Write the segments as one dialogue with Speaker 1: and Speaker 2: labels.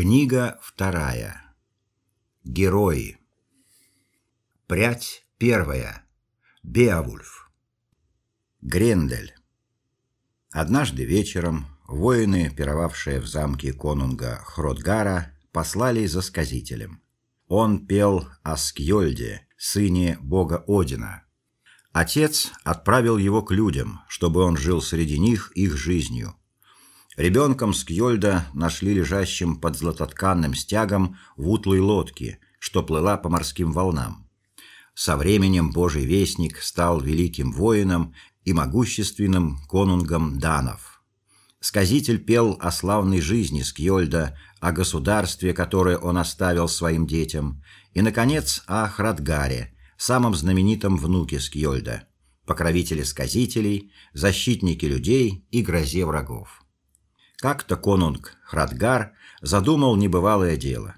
Speaker 1: Книга вторая. Герои. Прядь первая. Беовульф. Грендель. Однажды вечером воины, пировавшие в замке конунга Хродгара, послали за сказителем. Он пел о Скьольде, сыне бога Одина. Отец отправил его к людям, чтобы он жил среди них их жизнью. Ребенком Скьольда нашли лежащим под златотканным стягом в утлой лодке, что плыла по морским волнам. Со временем Божий вестник стал великим воином и могущественным конунгом данов. Сказитель пел о славной жизни Скьольда, о государстве, которое он оставил своим детям, и наконец о Храдгаре, самом знаменитом внуке Скьольда, покровителе сказителей, защитнике людей и грозе врагов. Как-то конунг Храдгар задумал небывалое дело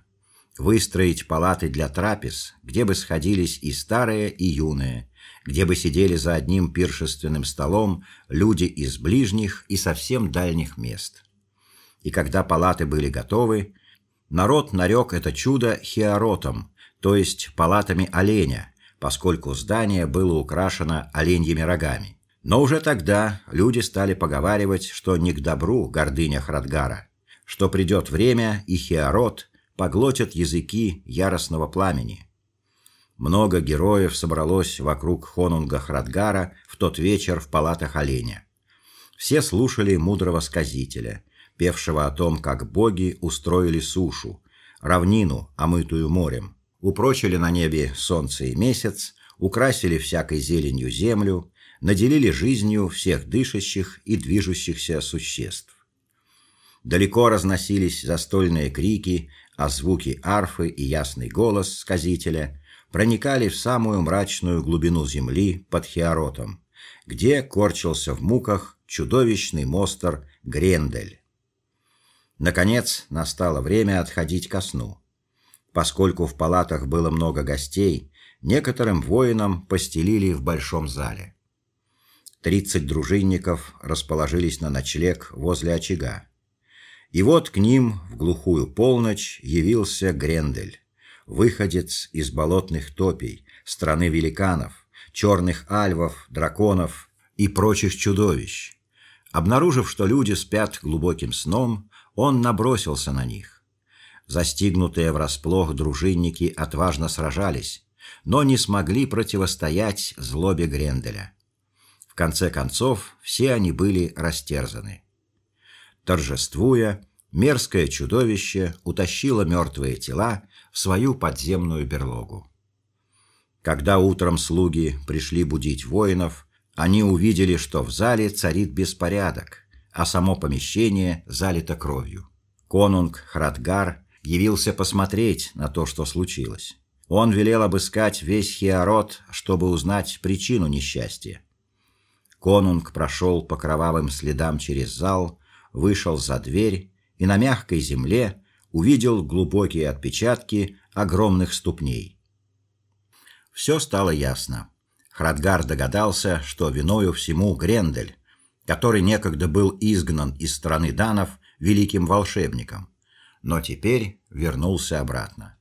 Speaker 1: выстроить палаты для трапез, где бы сходились и старые, и юные, где бы сидели за одним пиршественным столом люди из ближних и совсем дальних мест. И когда палаты были готовы, народ нарек это чудо хиаротом, то есть палатами оленя, поскольку здание было украшено оленьими рогами. Но уже тогда люди стали поговаривать, что не к добру гордыня Храдгара, что придет время и хиарот поглотят языки яростного пламени. Много героев собралось вокруг Хонунга Храдгара в тот вечер в палатах оленя. Все слушали мудрого сказителя, певшего о том, как боги устроили сушу, равнину, омытую морем, упрочили на небе солнце и месяц, украсили всякой зеленью землю, наделили жизнью всех дышащих и движущихся существ. Далеко разносились застольные крики, а звуки арфы и ясный голос сказителя проникали в самую мрачную глубину земли под Хиаротом, где корчился в муках чудовищный монстр Грендель. Наконец настало время отходить ко сну. Поскольку в палатах было много гостей, некоторым воинам постелили в большом зале. Тридцать дружинников расположились на ночлег возле очага. И вот к ним в глухую полночь явился Грендель, выходец из болотных топей, страны великанов, черных альвов, драконов и прочих чудовищ. Обнаружив, что люди спят глубоким сном, он набросился на них. Застигнутые врасплох дружинники отважно сражались, но не смогли противостоять злобе Гренделя. Конце концов, все они были растерзаны. Торжествуя, мерзкое чудовище утащило мертвые тела в свою подземную берлогу. Когда утром слуги пришли будить воинов, они увидели, что в зале царит беспорядок, а само помещение залито кровью. Конунг Храдгар явился посмотреть на то, что случилось. Он велел обыскать весь Хиарот, чтобы узнать причину несчастья. Конунг прошел по кровавым следам через зал, вышел за дверь и на мягкой земле увидел глубокие отпечатки огромных ступней. Все стало ясно. Храдгар догадался, что виною всему Грендель, который некогда был изгнан из страны данов великим волшебником, но теперь вернулся обратно.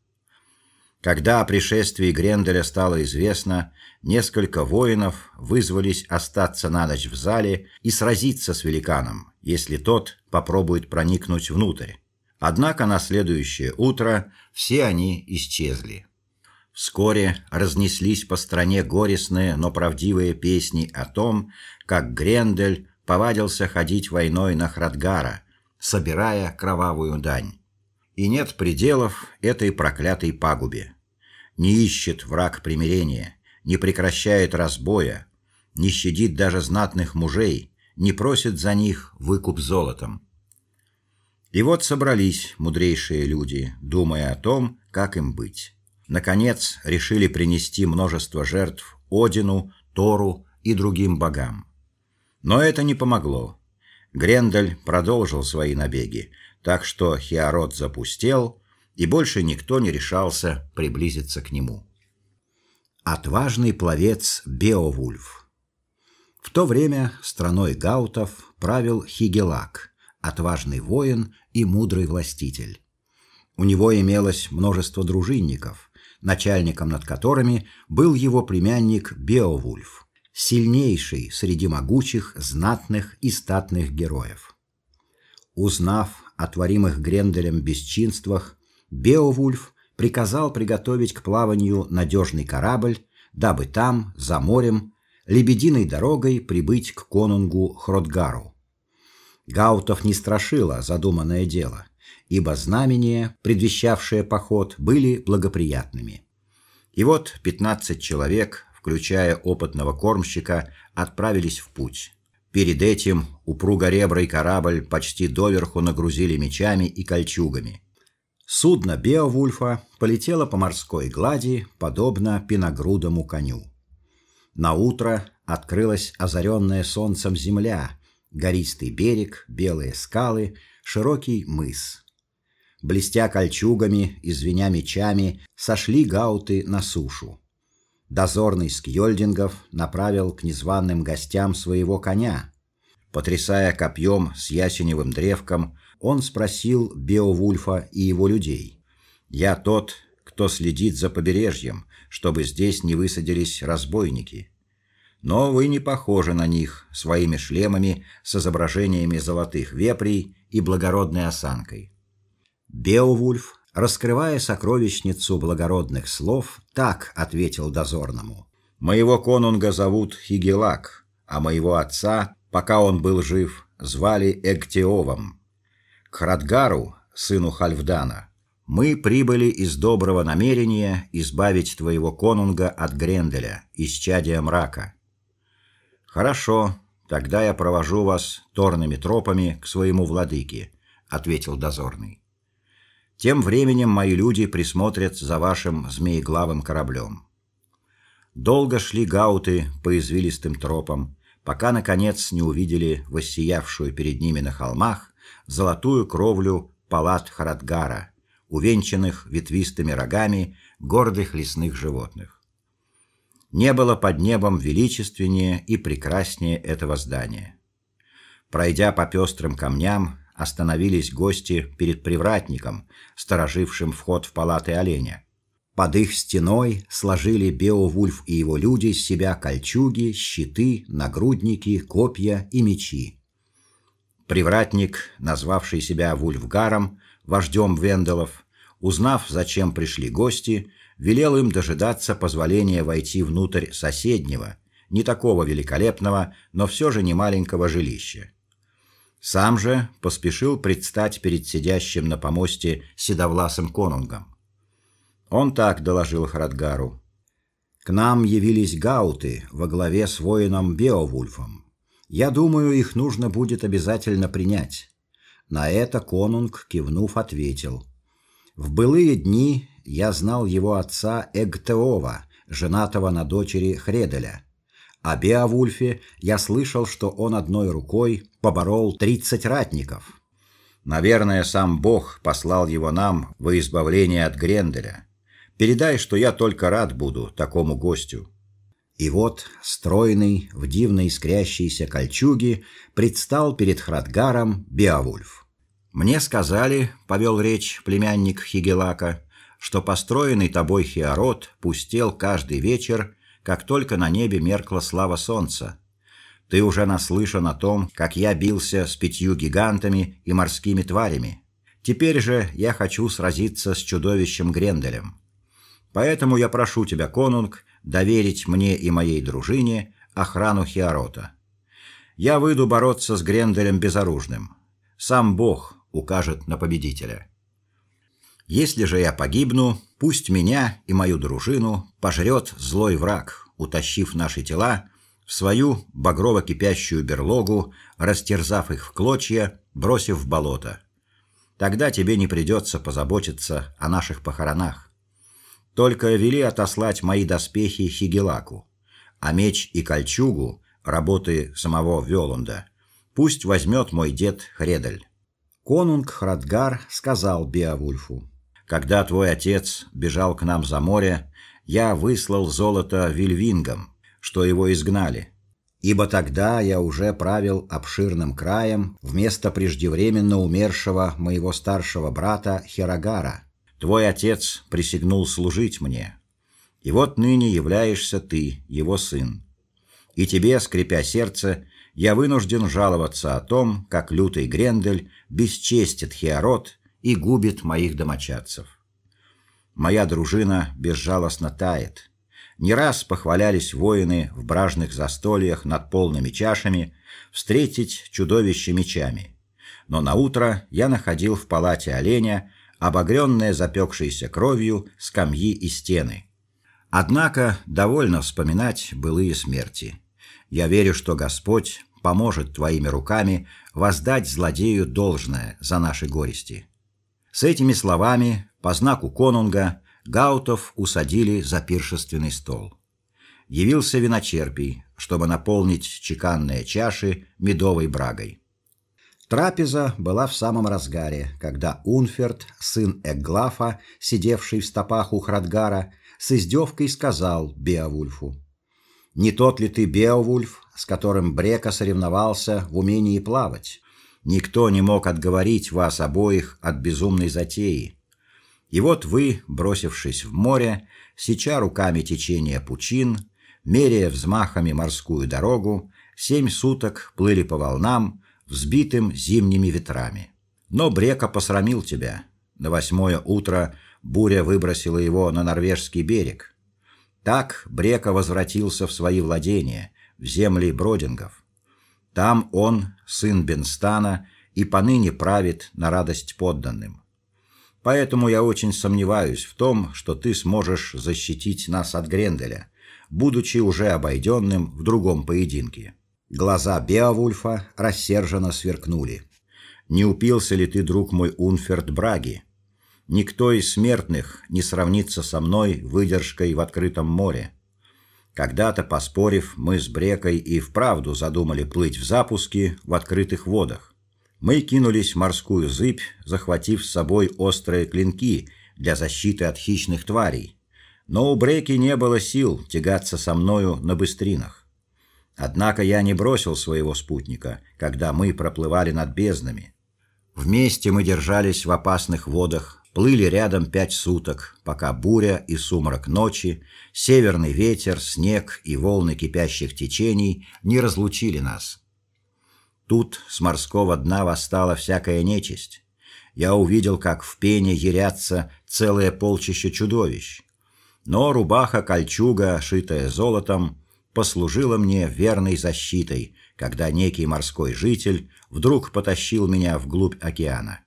Speaker 1: Когда о пришествии Гренделя стало известно, несколько воинов вызвались остаться на ночь в зале и сразиться с великаном, если тот попробует проникнуть внутрь. Однако на следующее утро все они исчезли. Вскоре разнеслись по стране горестные, но правдивые песни о том, как Грендель повадился ходить войной на Храдгара, собирая кровавую дань. И нет пределов этой проклятой пагубе. Не ищет враг примирения, не прекращает разбоя, не щадит даже знатных мужей, не просит за них выкуп золотом. И вот собрались мудрейшие люди, думая о том, как им быть. Наконец, решили принести множество жертв Одину, Тору и другим богам. Но это не помогло. Грендель продолжил свои набеги, так что Хиарот запустел, и больше никто не решался приблизиться к нему. Отважный пловец Беовульф. В то время страной гаутов правил Хигелак, отважный воин и мудрый властитель. У него имелось множество дружинников, начальником над которыми был его племянник Беовульф, сильнейший среди могучих, знатных и статных героев. Узнав о творимых Гренделем бесчинствах, Беовульф приказал приготовить к плаванию надежный корабль, дабы там, за морем, лебединой дорогой прибыть к конунгу Хродгару. Гаутов не страшило задуманное дело, ибо знамения, предвещавшие поход, были благоприятными. И вот пятнадцать человек, включая опытного кормщика, отправились в путь. Перед этим упругоребрый корабль почти доверху нагрузили мечами и кольчугами. Судно Беовульфа полетело по морской глади, подобно пиногрудому коню. На утро открылась озаренная солнцем земля, гористый берег, белые скалы, широкий мыс. Блестя кольчугами и звеня мечами, сошли гауты на сушу. Дозорный Скьольдингов направил к незваным гостям своего коня. Потрясая копьем с ясеневым древком, он спросил Беовульфа и его людей: "Я тот, кто следит за побережьем, чтобы здесь не высадились разбойники. Но вы не похожи на них своими шлемами с изображениями золотых вепрей и благородной осанкой". Беовульф раскрывая сокровищницу благородных слов, так ответил дозорному: "Моего конунга зовут Хигелак, а моего отца, пока он был жив, звали Эгтеовом. К Храдгару, сыну Хальфдана, мы прибыли из доброго намерения избавить твоего конунга от Гренделя, исчадия мрака. Хорошо, тогда я провожу вас торными тропами к своему владыке, ответил дозорный. Тем временем мои люди присмотрят за вашим змееглавым кораблем. Долго шли гауты по извилистым тропам, пока наконец не увидели воссиявшую перед ними на холмах золотую кровлю палат Харадгара, увенчанных ветвистыми рогами гордых лесных животных. Не было под небом величественнее и прекраснее этого здания. Пройдя по пестрым камням, остановились гости перед привратником, сторожившим вход в палаты оленя. Под их стеной сложили Беовульф и его люди с себя кольчуги, щиты, нагрудники, копья и мечи. Привратник, назвавший себя Вульфгаром, вождем венделов, узнав, зачем пришли гости, велел им дожидаться позволения войти внутрь соседнего, не такого великолепного, но все же не маленького жилища. Сам же поспешил предстать перед сидящим на помосте седовласым конунгом. Он так доложил Храдгару: "К нам явились гауты во главе с воином Беовульфом. Я думаю, их нужно будет обязательно принять". На это конунг, кивнув, ответил: "В былые дни я знал его отца Эгтеова, женатого на дочери Хределя. О Беовульфе я слышал, что он одной рукой поборол тридцать ратников. Наверное, сам Бог послал его нам во избавление от Гренделя. Передай, что я только рад буду такому гостю. И вот, стройный, в дивно искрящейся кольчуге, предстал перед Храдгаром Беовульф. Мне сказали, повел речь племянник Хигелака, что построенный тобой Хиарот пустел каждый вечер как только на небе меркла слава солнца. Ты уже наслышан о том, как я бился с пятью гигантами и морскими тварями. Теперь же я хочу сразиться с чудовищем Гренделем. Поэтому я прошу тебя, конунг, доверить мне и моей дружине охрану Хиарота. Я выйду бороться с Гренделем безоружным. Сам Бог укажет на победителя. Если же я погибну, пусть меня и мою дружину пожрет злой враг, утащив наши тела в свою багрово-кипящую берлогу, растерзав их в клочья, бросив в болото. Тогда тебе не придется позаботиться о наших похоронах. Только вели отослать мои доспехи Хигелаку, а меч и кольчугу работы самого Вёлунда пусть возьмет мой дед Хредель. Конунг Храдгар сказал Беовульфу: когда твой отец бежал к нам за море, я выслал золото вильвингам, что его изгнали. Ибо тогда я уже правил обширным краем вместо преждевременно умершего моего старшего брата Херагара, Твой отец присягнул служить мне, и вот ныне являешься ты, его сын. И тебе, скрипя сердце, я вынужден жаловаться о том, как лютый Грендель бесчестит Хиарот и губит моих домочадцев. Моя дружина безжалостно тает. Не раз похвалялись воины в бражных застольях над полными чашами встретить чудовище мечами. Но на утро я находил в палате оленя обогренные запекшейся кровью скамьи и стены. Однако довольно вспоминать былые смерти. Я верю, что Господь поможет твоими руками воздать злодею должное за наши горести. С этими словами, по знаку конунга, гаутов усадили за пиршественный стол. Явился виночерпий, чтобы наполнить чеканные чаши медовой брагой. Трапеза была в самом разгаре, когда Унферт, сын Эгглафа, сидевший в стопах у Храдгара, с издевкой сказал Беовульфу: "Не тот ли ты Беовульф, с которым Брека соревновался в умении плавать? Никто не мог отговорить вас обоих от безумной затеи. И вот вы, бросившись в море, сеча руками течение пучин, меряя взмахами морскую дорогу, семь суток плыли по волнам, взбитым зимними ветрами. Но Брека посрамил тебя. На восьмое утро буря выбросила его на норвежский берег. Так Брека возвратился в свои владения, в земли бродингов. Там он, сын Бенстана, и поныне правит на радость подданным. Поэтому я очень сомневаюсь в том, что ты сможешь защитить нас от Гренделя, будучи уже обойденным в другом поединке. Глаза Беовульфа рассерженно сверкнули. Не упился ли ты, друг мой, Унферт Браги? Никто из смертных не сравнится со мной выдержкой в открытом море. Когда-то, поспорив, мы с Брекой и вправду задумали плыть в запуске в открытых водах. Мы кинулись в морскую зыбь, захватив с собой острые клинки для защиты от хищных тварей. Но у Бреки не было сил тягаться со мною на быстринах. Однако я не бросил своего спутника, когда мы проплывали над безднами. Вместе мы держались в опасных водах, плыли рядом пять суток, пока буря и сумрак ночи, северный ветер, снег и волны кипящих течений не разлучили нас. Тут с морского дна восстала всякая нечисть. Я увидел, как в пене ярятся целое полчище чудовищ. Но рубаха-кольчуга, шитая золотом, послужила мне верной защитой, когда некий морской житель вдруг потащил меня вглубь океана.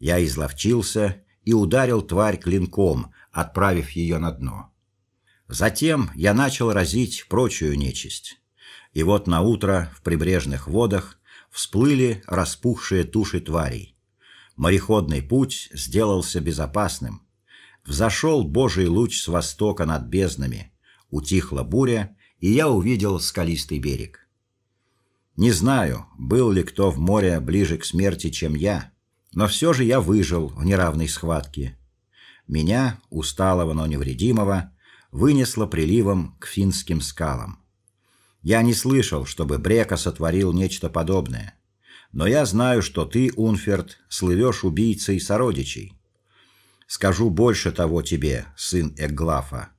Speaker 1: Я изловчился и ударил тварь клинком, отправив ее на дно. Затем я начал разить прочую нечисть. И вот на утро в прибрежных водах всплыли распухшие туши тварей. Мореходный путь сделался безопасным. Взошел Божий луч с востока над безднами. Утихла буря, и я увидел скалистый берег. Не знаю, был ли кто в море ближе к смерти, чем я, но все же я выжил в неравной схватке. Меня, усталого, но невредимого, вынесло приливом к финским скалам. Я не слышал, чтобы Брека сотворил нечто подобное. Но я знаю, что ты, Унферт, слывешь убийцей сородичей. Скажу больше того тебе, сын Эгглафа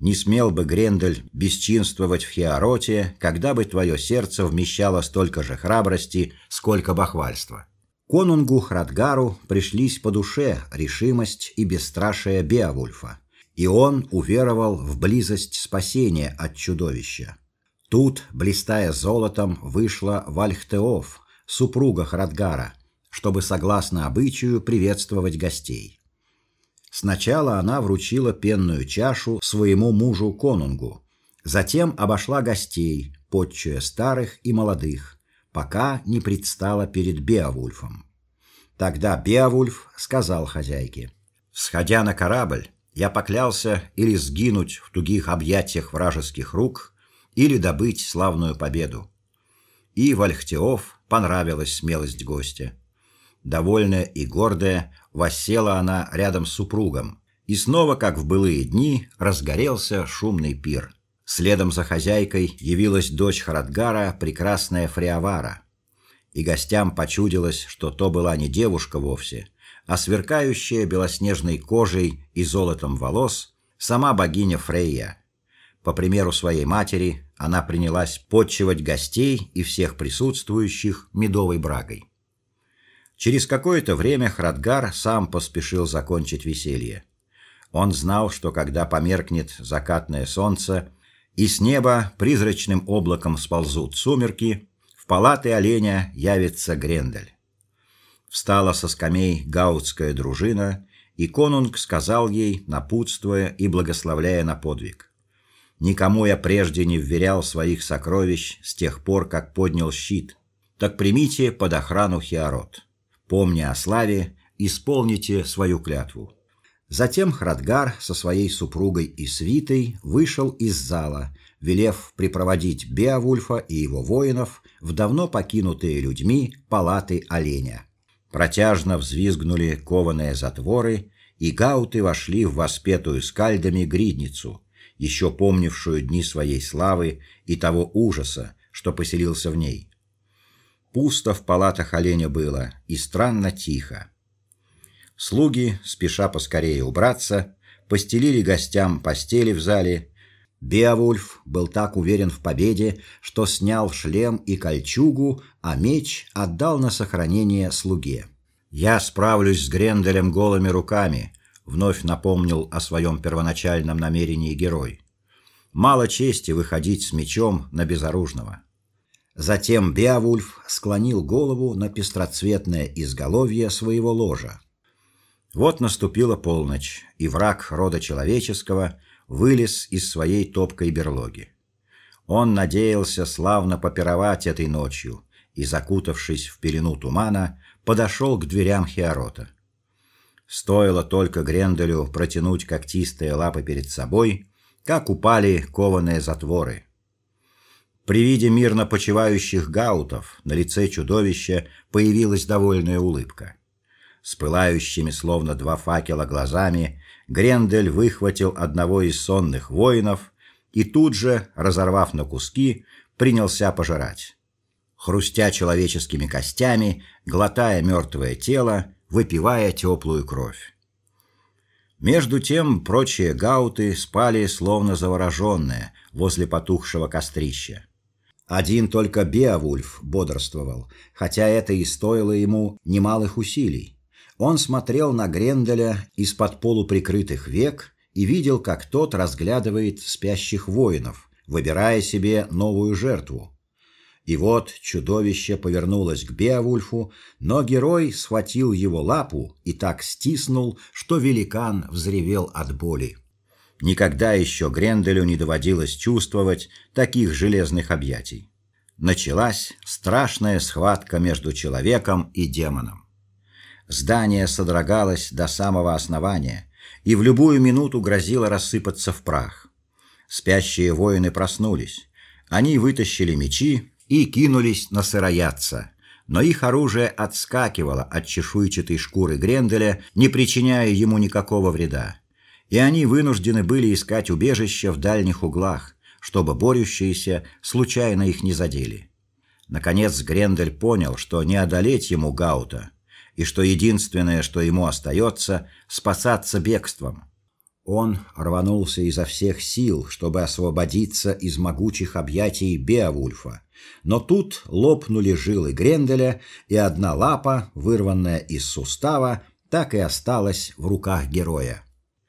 Speaker 1: не смел бы Грендель бесчинствовать в Хиароте, когда бы твое сердце вмещало столько же храбрости, сколько бахвальства. Конунгу Храдгару пришлись по душе решимость и бесстрашие Беовульфа, и он уверовал в близость спасения от чудовища. Тут, блистая золотом, вышла Вальхтеоф, супруга Храдгара, чтобы согласно обычаю приветствовать гостей. Сначала она вручила пенную чашу своему мужу Конунгу, затем обошла гостей, подчуя старых и молодых, пока не предстала перед Беовульфом. Тогда Беовульф сказал хозяйке: "Сходя на корабль, я поклялся или сгинуть в тугих объятиях вражеских рук, или добыть славную победу". И Вальхтеов понравилась смелость гостя. Довольная и гордая, воссела она рядом с супругом, и снова, как в былые дни, разгорелся шумный пир. Следом за хозяйкой явилась дочь Харадгара, прекрасная Фриавара. И гостям почудилось, что то была не девушка вовсе, а сверкающая белоснежной кожей и золотом волос сама богиня Фрейя. По примеру своей матери, она принялась подчивать гостей и всех присутствующих медовой брагой. Через какое-то время Храдгар сам поспешил закончить веселье. Он знал, что когда померкнет закатное солнце и с неба призрачным облаком сползут сумерки, в палаты оленя явится Грендель. Встала со скамей гаутская дружина, и конунг сказал ей, напутствуя и благословляя на подвиг: Никому я прежде не вверял своих сокровищ с тех пор, как поднял щит. Так примите под охрану Хиарот. Помня о славе, исполните свою клятву. Затем Храдгар со своей супругой и свитой вышел из зала, велев припроводить Беовульфа и его воинов в давно покинутые людьми палаты оленя. Протяжно взвизгнули кованые затворы, и гауты вошли в воспетую скальдами гридницу, еще помнившую дни своей славы и того ужаса, что поселился в ней. Пусто в палатах оленя было и странно тихо. Слуги, спеша поскорее убраться, постелили гостям постели в зале. Беовульф был так уверен в победе, что снял шлем и кольчугу, а меч отдал на сохранение слуге. Я справлюсь с Гренделем голыми руками, вновь напомнил о своем первоначальном намерении герой. Мало чести выходить с мечом на безоружного. Затем Беовульф склонил голову на пестроцветное изголовье своего ложа. Вот наступила полночь, и враг рода человеческого вылез из своей топкой берлоги. Он надеялся славно попировать этой ночью и, закутавшись в пелену тумана, подошел к дверям Хиарота. Стоило только Гренделю протянуть когтистые лапы перед собой, как упали кованые затворы. При виде мирно почивающих гаутов на лице чудовища появилась довольная улыбка. С пылающими словно два факела глазами Грендель выхватил одного из сонных воинов и тут же, разорвав на куски, принялся пожирать. Хрустя человеческими костями, глотая мертвое тело, выпивая теплую кровь. Между тем прочие гауты спали словно завороженные возле потухшего кострища. Один только Беовульф бодрствовал, хотя это и стоило ему немалых усилий. Он смотрел на Гренделя из-под полуприкрытых век и видел, как тот разглядывает спящих воинов, выбирая себе новую жертву. И вот чудовище повернулось к Беовульфу, но герой схватил его лапу и так стиснул, что великан взревел от боли. Никогда еще Гренделю не доводилось чувствовать таких железных объятий. Началась страшная схватка между человеком и демоном. Здание содрогалось до самого основания и в любую минуту грозило рассыпаться в прах. Спящие воины проснулись. Они вытащили мечи и кинулись на сыроядца, но их оружие отскакивало от чешуйчатой шкуры Гренделя, не причиняя ему никакого вреда. И они вынуждены были искать убежище в дальних углах, чтобы борющиеся случайно их не задели. Наконец Грендель понял, что не одолеть ему Гаута, и что единственное, что ему остается, спасаться бегством. Он рванулся изо всех сил, чтобы освободиться из могучих объятий Беовульфа. Но тут лопнули жилы Гренделя, и одна лапа, вырванная из сустава, так и осталась в руках героя.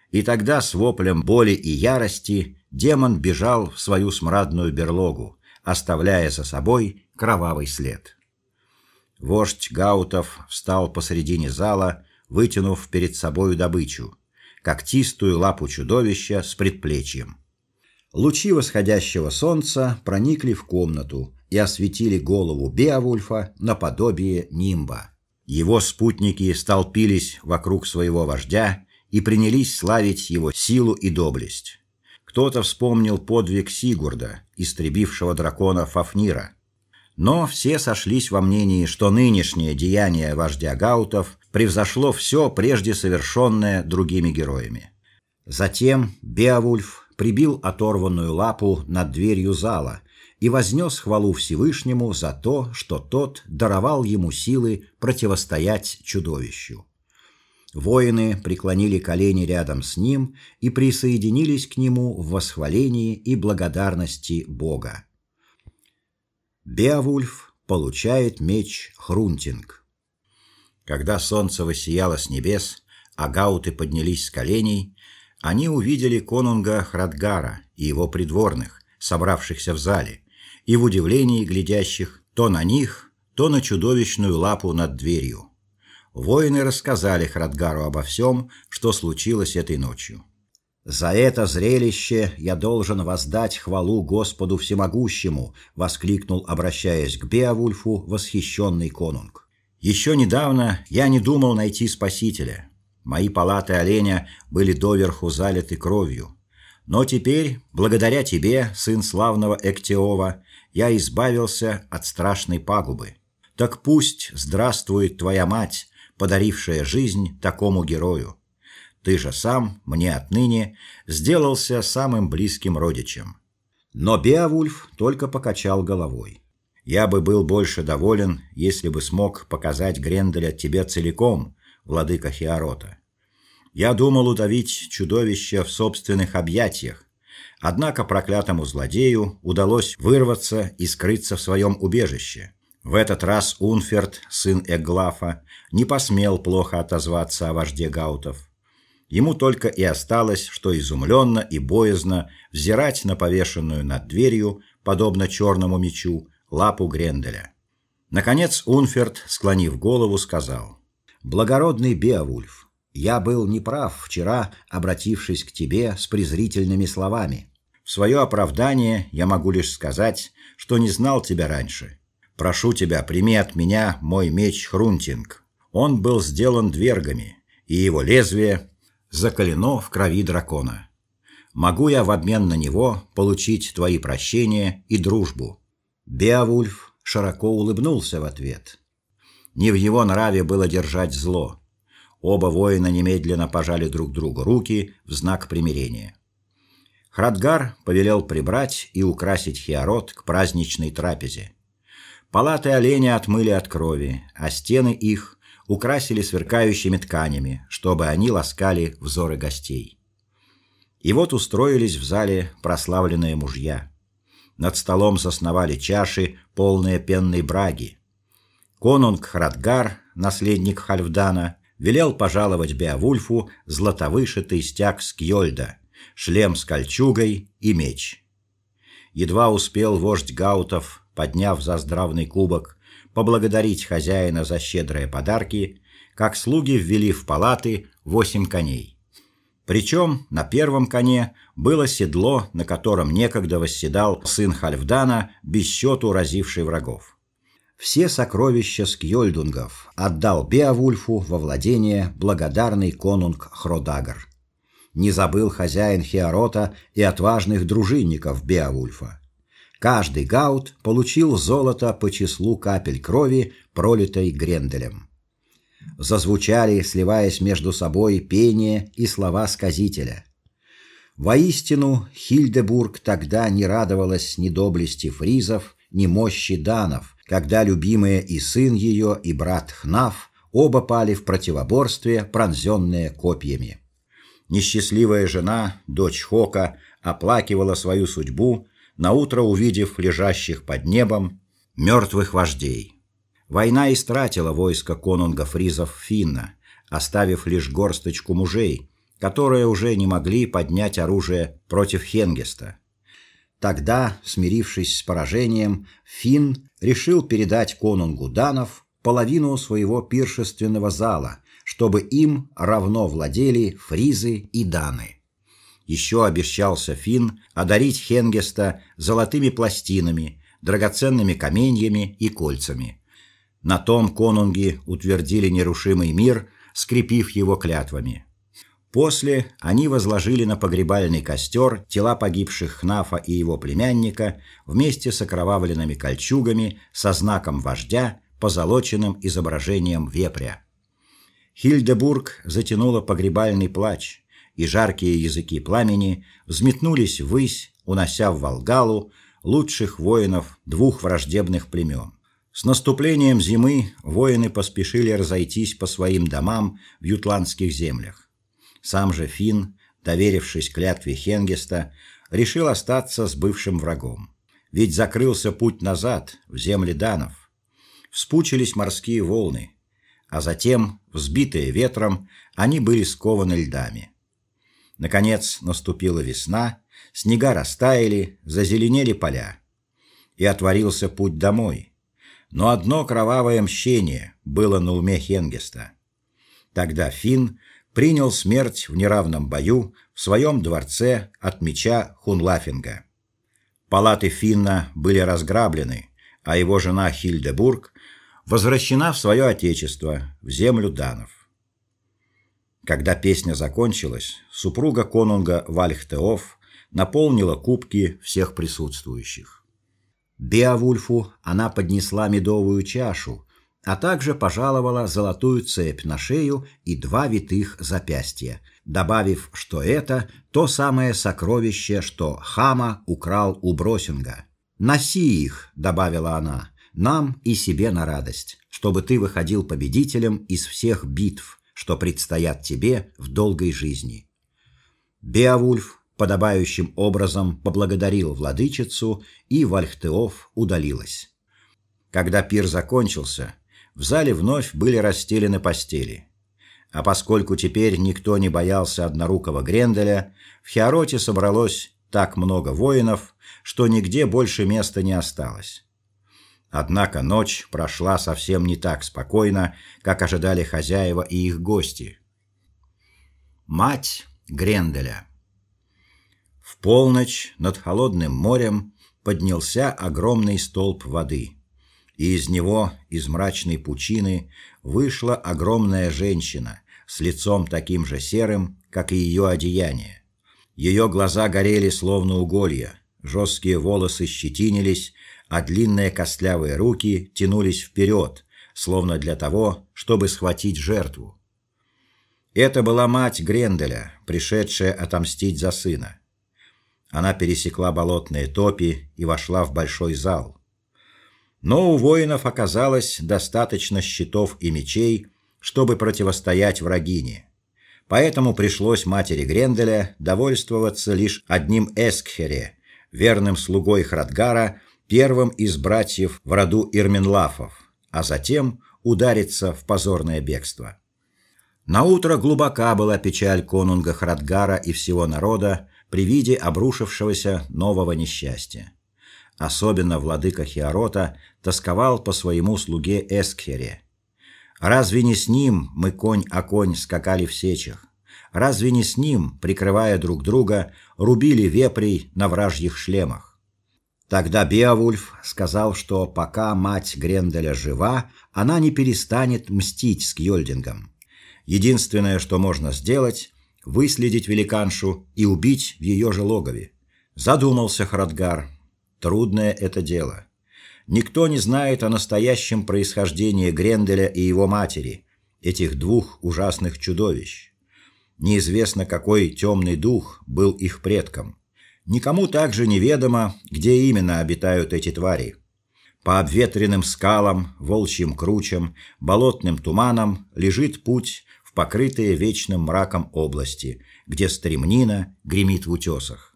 Speaker 1: И тогда с воплем боли и ярости демон бежал в свою смрадную берлогу, оставляя за собой кровавый след. Вождь Гаутов встал посредине зала, вытянув перед собою добычу когтистую лапу чудовища с предплечьем. Лучи восходящего солнца проникли в комнату и осветили голову Беовульфа наподобие нимба. Его спутники столпились вокруг своего вождя и принялись славить его силу и доблесть. Кто-то вспомнил подвиг Сигурда, истребившего дракона Фафнира, но все сошлись во мнении, что нынешнее деяние вождя гаутов превзошло все прежде совершенное другими героями. Затем Беовульф прибил оторванную лапу над дверью зала и вознес хвалу Всевышнему за то, что тот даровал ему силы противостоять чудовищу. Воины преклонили колени рядом с ним и присоединились к нему в восхвалении и благодарности Бога. Беовульф получает меч Хрунтинг. Когда солнце воссияло с небес, а гауты поднялись с коленей, они увидели конунга Храдгара и его придворных, собравшихся в зале, и в удивлении глядящих то на них, то на чудовищную лапу над дверью. Воины рассказали Храдгару обо всем, что случилось этой ночью. За это зрелище я должен воздать хвалу Господу всемогущему, воскликнул, обращаясь к Беовульфу, восхищенный конунг. Еще недавно я не думал найти спасителя. Мои палаты оленя были доверху залиты кровью. Но теперь, благодаря тебе, сын славного Эктеова, я избавился от страшной пагубы. Так пусть здравствует твоя мать, подарившая жизнь такому герою. Ты же сам мне отныне сделался самым близким родичем. Но Беовульф только покачал головой. Я бы был больше доволен, если бы смог показать Гренделя тебе целиком, владыка Хиарота. Я думал удавить чудовище в собственных объятиях, однако проклятому злодею удалось вырваться и скрыться в своем убежище. В этот раз Унферт, сын Эглафа, не посмел плохо отозваться о вожде гаутов. Ему только и осталось, что изумленно и боязно взирать на повешенную над дверью, подобно черному мечу, лапу Гренделя. Наконец Унферт, склонив голову, сказал: "Благородный Беовульф, я был неправ вчера, обратившись к тебе с презрительными словами. В свое оправдание я могу лишь сказать, что не знал тебя раньше. Прошу тебя, прими от меня мой меч Хрунтинг. Он был сделан двергами, и его лезвие закалено в крови дракона. Могу я в обмен на него получить твои прощения и дружбу. Беовульф широко улыбнулся в ответ. Не в его нраве было держать зло. Оба воина немедленно пожали друг другу руки в знак примирения. Храдгар повелел прибрать и украсить Хиарот к праздничной трапезе. Палаты оленя отмыли от крови, а стены их украсили сверкающими тканями, чтобы они ласкали взоры гостей. И вот устроились в зале прославленные мужья. Над столом засновали чаши, полные пенной браги. Конунг Храдгар, наследник Хальфдана, велел пожаловать Беовульфу златовышитый стяг Скьольда, шлем с кольчугой и меч. Едва успел вождь гаутов, подняв за здравный кубок, поблагодарить хозяина за щедрые подарки, как слуги ввели в палаты восемь коней. Причем на первом коне было седло, на котором некогда восседал сын Хальфдана, без счету разивший врагов. Все сокровища скьольдунгов отдал Беовульфу во владение благодарный конунг Хродагр. Не забыл хозяин Хиарота и отважных дружинников Беовульфа. Каждый гаут получил золото по числу капель крови, пролитой Гренделем. Зазвучали, сливаясь между собой, пение и слова сказителя. Воистину, Хильдебург тогда не радовалась ни доблести фризов, ни мощи данов, когда любимые и сын ее, и брат Хнаф оба пали в противоборстве, пронзенные копьями. Несчастливая жена, дочь Хока, оплакивала свою судьбу, на утро увидев лежащих под небом мертвых вождей. Война истратила войско конунга фризов Финна, оставив лишь горсточку мужей, которые уже не могли поднять оружие против Хенгеста. Тогда, смирившись с поражением, Финн решил передать конунгу данов половину своего пиршественного зала, чтобы им равно владели фризы и даны. Еще обещался Фин одарить Хенгеста золотыми пластинами, драгоценными каменьями и кольцами. На том конунги утвердили нерушимый мир, скрепив его клятвами. После они возложили на погребальный костер тела погибших Хнафа и его племянника вместе с окровавленными кольчугами со знаком вождя, позолоченным изображением вепря. Хильдебург затянула погребальный плач, и жаркие языки пламени взметнулись ввысь, унося в Волгалу лучших воинов двух враждебных племен. С наступлением зимы воины поспешили разойтись по своим домам в ютландских землях. Сам же Фин, доверившись клятве Хенгеста, решил остаться с бывшим врагом. Ведь закрылся путь назад в земли данов. Вспучились морские волны, а затем, взбитые ветром, они были скованы льдами. Наконец наступила весна, снега растаяли, зазеленели поля. И отворился путь домой но одно кровавое мщение было на уме Хенгеста. Тогда Фин принял смерть в неравном бою в своем дворце от меча Хунлафинга. Палаты Финна были разграблены, а его жена Хильдебург возвращена в свое отечество, в землю данов. Когда песня закончилась, супруга конунга Вальхтеоф наполнила кубки всех присутствующих. Беовульфу она поднесла медовую чашу, а также пожаловала золотую цепь на шею и два витых запястья, добавив, что это то самое сокровище, что Хама украл у Бросинга. "Носи их", добавила она, "нам и себе на радость, чтобы ты выходил победителем из всех битв, что предстоят тебе в долгой жизни". Беовульф подобающим образом поблагодарил владычицу, и Вальхтеоф удалилась. Когда пир закончился, в зале вновь были расстелены постели. А поскольку теперь никто не боялся однорукого Гренделя, в Хиароте собралось так много воинов, что нигде больше места не осталось. Однако ночь прошла совсем не так спокойно, как ожидали хозяева и их гости. Мать Гренделя полночь над холодным морем поднялся огромный столб воды, и из него, из мрачной пучины, вышла огромная женщина с лицом таким же серым, как и ее одеяние. Ее глаза горели словно уголья, жесткие волосы щетинились, а длинные костлявые руки тянулись вперед, словно для того, чтобы схватить жертву. Это была мать Гренделя, пришедшая отомстить за сына. Она пересекла болотные топи и вошла в большой зал. Но у воинов оказалось достаточно щитов и мечей, чтобы противостоять врагине. Поэтому пришлось матери Гренделя довольствоваться лишь одним Эскхере, верным слугой Храдгара, первым из братьев в роду Ирминлафов, а затем удариться в позорное бегство. На утро глубока была печаль конунга Храдгара и всего народа, при виде обрушившегося нового несчастья. Особенно владыка Хиарота тосковал по своему слуге Эскхере. Разве не с ним мы конь о конь скакали в сечах? Разве не с ним, прикрывая друг друга, рубили вепрей на вражьих шлемах? Тогда Беовульф сказал, что пока мать Гренделя жива, она не перестанет мстить с Кьольдингом. Единственное, что можно сделать, выследить великаншу и убить в ее же логове. Задумался Храдгар. Трудное это дело. Никто не знает о настоящем происхождении Гренделя и его матери, этих двух ужасных чудовищ. Неизвестно, какой темный дух был их предком. Никому также неведомо, где именно обитают эти твари. По обветренным скалам, волчьим кручам, болотным туманам лежит путь в покрытые вечным мраком области, где стремнина гремит в утесах.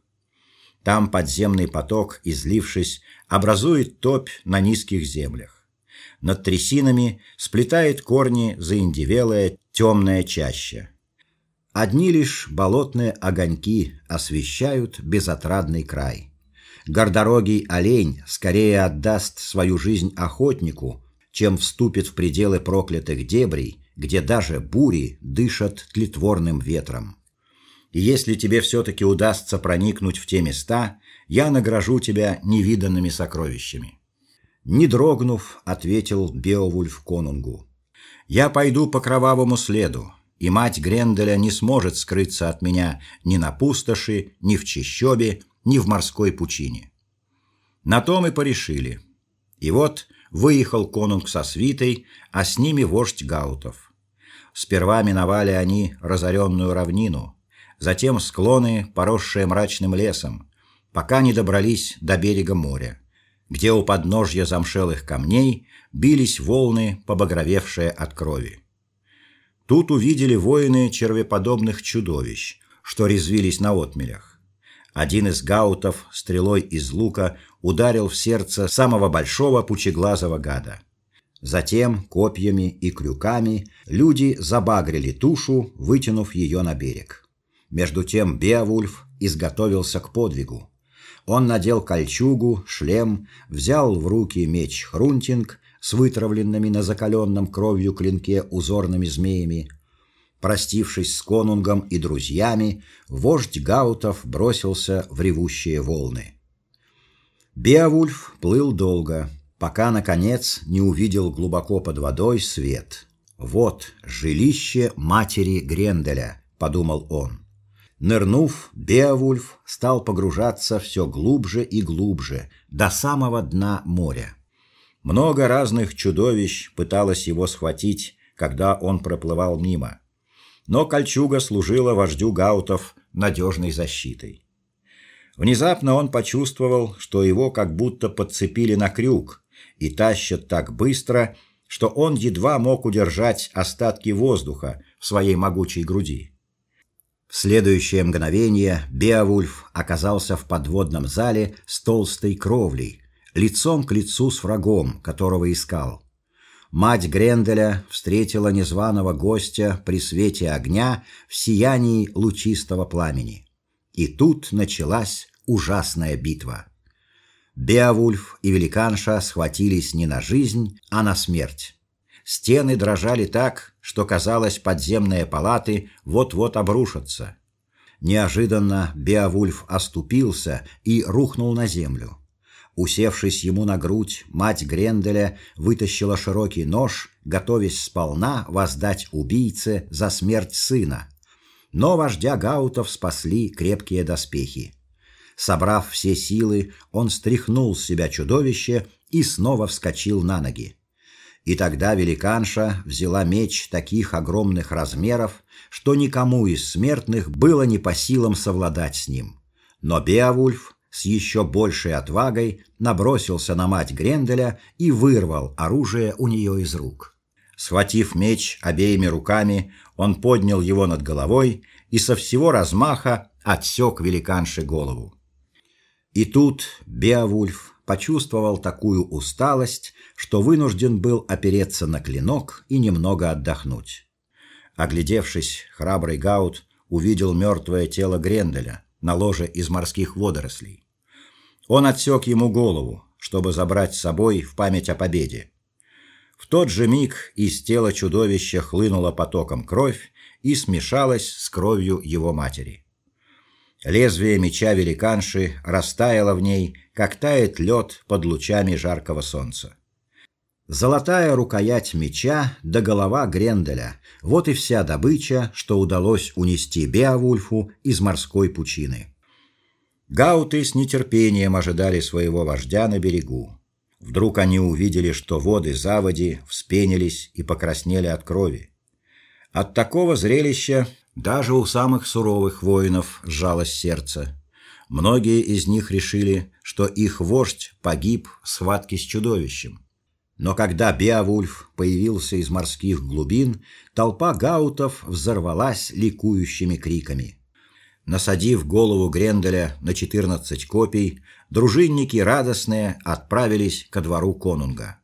Speaker 1: Там подземный поток, излившись, образует топь на низких землях. Над трясинами сплетает корни заиндевелая темная чаща. Одни лишь болотные огоньки освещают безотрадный край. Гордорогий олень скорее отдаст свою жизнь охотнику, чем вступит в пределы проклятых дебрей где даже бури дышат тлетворным ветром. И если тебе все таки удастся проникнуть в те места, я награжу тебя невиданными сокровищами. Не дрогнув, ответил Беовульф Конунгу. Я пойду по кровавому следу, и мать Гренделя не сможет скрыться от меня ни на пустоши, ни в чащобе, ни в морской пучине. На том и порешили. И вот выехал конунг со свитой, а с ними вождь гаутов. Сперва миновали они разоренную равнину, затем склоны, поросшие мрачным лесом, пока не добрались до берега моря, где у подножья замшелых камней бились волны, побагровевшие от крови. Тут увидели воины червеподобных чудовищ, что резвились на отмелях. Один из гаутов стрелой из лука ударил в сердце самого большого пучеглазого гада. Затем копьями и крюками люди забагрили тушу, вытянув ее на берег. Между тем Беовульф изготовился к подвигу. Он надел кольчугу, шлем, взял в руки меч Хрунтинг с вытравленными на закаленном кровью клинке узорными змеями. Простившись с конунгом и друзьями, вождь гаутов бросился в ревущие волны. Беовульф плыл долго, пока наконец не увидел глубоко под водой свет. Вот жилище матери Гренделя, подумал он. Нырнув, Беовульф стал погружаться все глубже и глубже, до самого дна моря. Много разных чудовищ пыталось его схватить, когда он проплывал мимо. Но кольчуга служила вождю гаутов надежной защитой. Внезапно он почувствовал, что его как будто подцепили на крюк и тащат так быстро, что он едва мог удержать остатки воздуха в своей могучей груди. В следующее мгновение Беовульф оказался в подводном зале с толстой кровлей, лицом к лицу с врагом, которого искал. Мать Гренделя встретила незваного гостя при свете огня в сиянии лучистого пламени. И тут началась ужасная битва. Беовульф и великанша схватились не на жизнь, а на смерть. Стены дрожали так, что казалось, подземные палаты вот-вот обрушатся. Неожиданно Беовульф оступился и рухнул на землю. Усевшись ему на грудь, мать Гренделя вытащила широкий нож, готовясь сполна воздать убийце за смерть сына. Но вождя гаутов спасли крепкие доспехи. Собрав все силы, он стряхнул с себя чудовище и снова вскочил на ноги. И тогда великанша взяла меч таких огромных размеров, что никому из смертных было не по силам совладать с ним. Но Беовульф с еще большей отвагой набросился на мать Гренделя и вырвал оружие у нее из рук. Схватив меч обеими руками, он поднял его над головой и со всего размаха отсек великанше голову. И тут Беовульф почувствовал такую усталость, что вынужден был опереться на клинок и немного отдохнуть. Оглядевшись, храбрый Гаут увидел мертвое тело Гренделя на ложе из морских водорослей. Он отсек ему голову, чтобы забрать с собой в память о победе. В тот же миг из тела чудовища хлынула потоком кровь и смешалась с кровью его матери. Лезвие меча великанши растаяло в ней, как тает лед под лучами жаркого солнца. Золотая рукоять меча да голова Гренделя вот и вся добыча, что удалось унести Беовульфу из морской пучины. Гауты с нетерпением ожидали своего вождя на берегу. Вдруг они увидели, что воды заводи вспенились и покраснели от крови. От такого зрелища даже у самых суровых воинов сжалось сердце. Многие из них решили, что их вождь погиб в схватке с чудовищем. Но когда Беовульф появился из морских глубин, толпа гаутов взорвалась ликующими криками. Насадив голову Гренделя на четырнадцать копий, дружинники радостные отправились ко двору конунга.